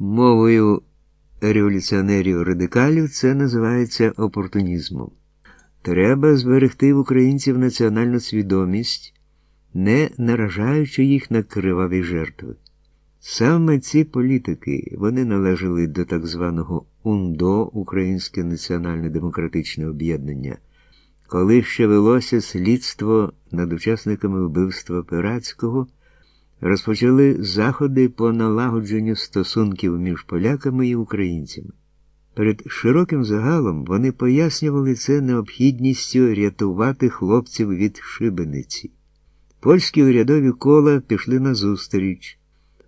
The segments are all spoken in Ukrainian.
Мовою революціонерів-радикалів це називається опортунізмом. Треба зберегти в українців національну свідомість, не наражаючи їх на криваві жертви. Саме ці політики вони належали до так званого УНДО Українське національне демократичне об'єднання, коли ще велося слідство над учасниками вбивства Пиратського, розпочали заходи по налагодженню стосунків між поляками і українцями. Перед широким загалом вони пояснювали це необхідністю рятувати хлопців від шибениці. Польські урядові кола пішли на зустріч.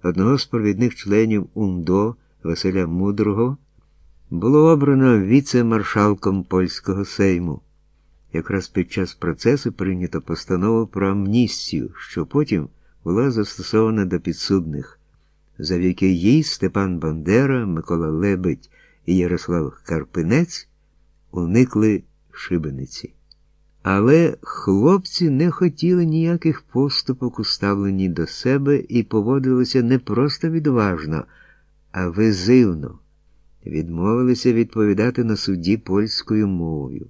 Одного з провідних членів УНДО Василя Мудрого було обрано віце-маршалком польського сейму. Якраз під час процесу прийнято постанову про амністію, що потім була застосована до підсудних. Завдяки їй Степан Бандера, Микола Лебедь і Ярослав Карпинець уникли шибениці. Але хлопці не хотіли ніяких поступок у ставленні до себе і поводилися не просто відважно, а визивно, відмовилися відповідати на суді польською мовою.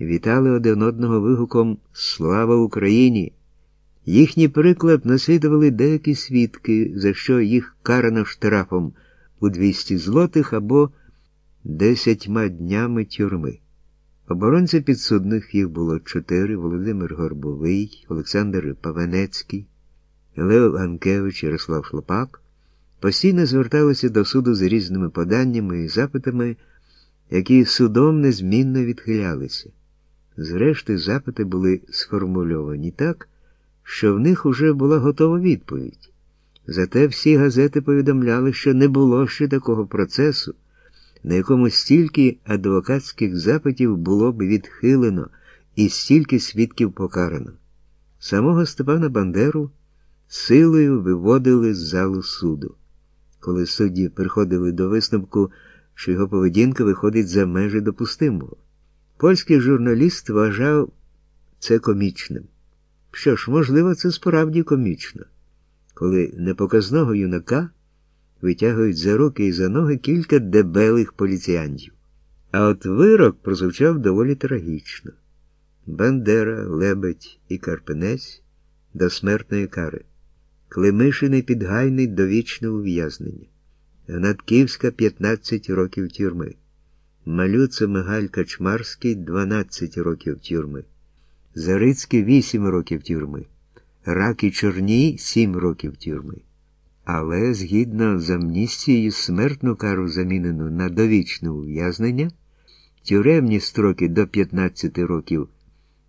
Вітали один одного вигуком Слава Україні! Їхній приклад наслідували деякі свідки, за що їх карано штрафом у 200 злотих або десятьма днями тюрми. Оборонців підсудних їх було чотири Володимир Горбовий, Олександр Павенецький, Лео Ганкевич, Ярослав Шлопак, постійно зверталися до суду з різними поданнями і запитами, які судом незмінно відхилялися. Зрештою, запити були сформульовані так, що в них уже була готова відповідь. Зате всі газети повідомляли, що не було ще такого процесу на якому стільки адвокатських запитів було б відхилено і стільки свідків покарано. Самого Степана Бандеру силою виводили з залу суду. Коли судді приходили до висновку, що його поведінка виходить за межі допустимого. Польський журналіст вважав це комічним. Що ж, можливо, це справді комічно, коли непоказного юнака витягують за руки і за ноги кілька дебелих поліціянтів. А от вирок прозвучав доволі трагічно. Бандера, Лебедь і Карпенець до смертної кари. Климишиний підгайний довічне ув'язнення. Гнатківська 15 років тюрми. Малюце Мигаль Качмарський 12 років тюрми. Зарицький 8 років тюрми. Раки Чорній 7 років тюрми. Але згідно з амністією смертну кару замінено на довічне ув'язнення, тюремні строки до 15 років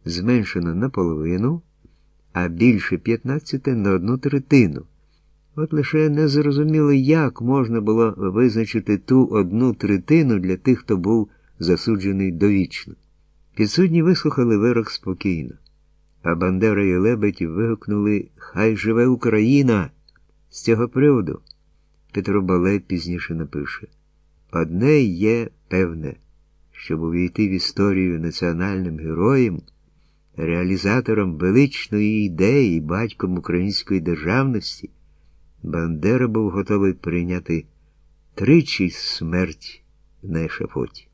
зменшено наполовину, а більше 15 на одну третину. От лише не зрозуміло, як можна було визначити ту одну третину для тих, хто був засуджений довічно. Підсудні вислухали вирок спокійно, а Бандера і Лебедь вигукнули Хай живе Україна! З цього приводу Петро Балей пізніше напише одне є певне, щоб увійти в історію національним героєм, реалізатором величної ідеї батьком української державності, Бандера був готовий прийняти тричі смерть на ешафоті.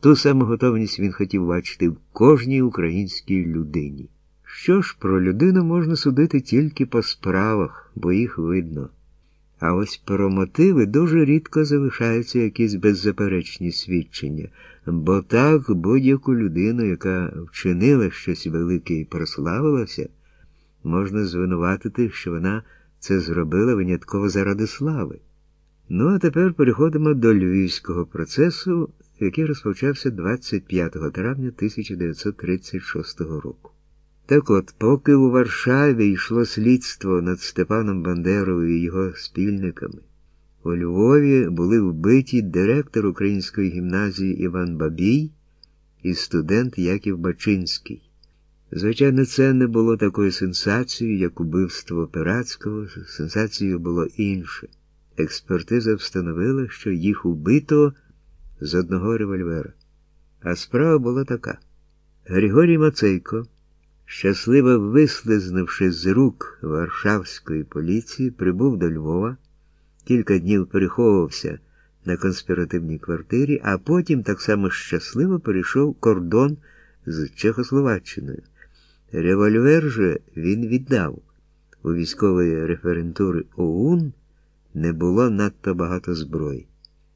Ту саму готовність він хотів бачити в кожній українській людині. Що ж, про людину можна судити тільки по справах, бо їх видно. А ось про мотиви дуже рідко залишаються якісь беззаперечні свідчення, бо так будь-яку людину, яка вчинила щось велике і прославилася, можна звинуватити, що вона це зробила винятково заради слави. Ну, а тепер переходимо до львівського процесу, який розпочався 25 травня 1936 року. Так от, поки у Варшаві йшло слідство над Степаном Бандерою і його спільниками, у Львові були вбиті директор Української гімназії Іван Бабій і студент Яків Бачинський. Звичайно, це не було такою сенсацією, як убивство Пиратського, сенсацією було інше. Експертиза встановила, що їх убито з одного револьвера. А справа була така: Григорій Мацейко щасливо вислизнувши з рук Варшавської поліції, прибув до Львова, кілька днів переховувався на конспіративній квартирі, а потім так само щасливо перейшов кордон з Чехословаччиною. Револьвер же він віддав. У військової референтури ОУН не було надто багато зброї.